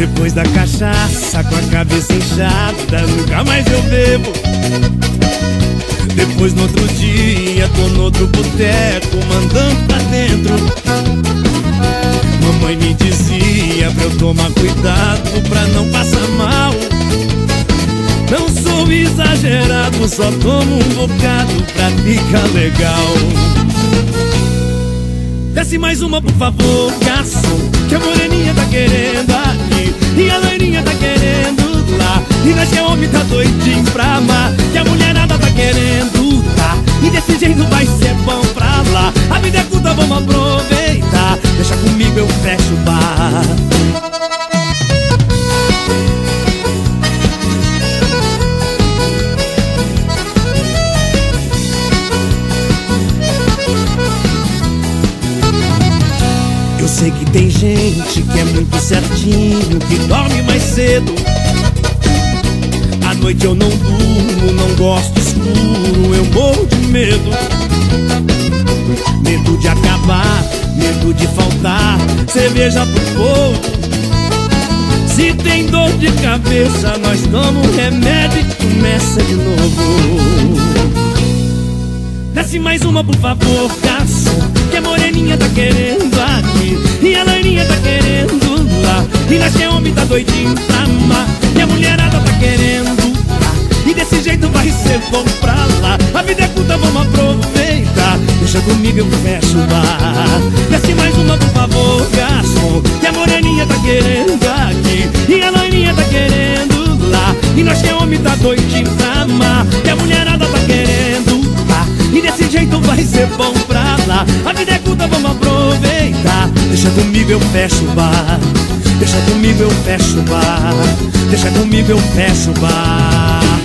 Depois da cachaça, com a cabeça inchada, nunca mais eu bebo. Depois no outro dia, tô no outro boteco, mandando pra dentro. Mamãe me dizia pra eu tomar cuidado pra não passar mal. Não sou exagerado, só tomo um bocado pra ficar legal. Desce mais uma, por favor, garçom Que a moreninha tá querendo Eu sei que tem gente que é muito certinho, que dorme mais cedo. À noite eu não durmo, não gosto escuro, eu morro de medo. Medo de faltar, cerveja pro povo. Se tem dor de cabeça, nós um remédio e começa de novo. Desce mais uma, por favor, garçom Que a moreninha tá querendo aqui E a loirinha tá querendo lá E nós que é homem tá doidinho pra amar E a mulherada tá querendo lá E desse jeito vai ser bom pra lá A vida é curta, vamos aproveitar Deixa comigo, eu fecho o bar Desce mais uma, por favor, garçom Que a moreninha tá querendo aqui. E a loirinha tá querendo lá. E nós que é homem tá doidinho pra amar. E a mulherada tá querendo lá e desse jeito vai ser bom pra lá. A vida é curta, vamos aproveitar. Deixa comigo, eu fecho o bar. Deixa comigo, eu fecho o bar. Deixa comigo, eu fecho o bar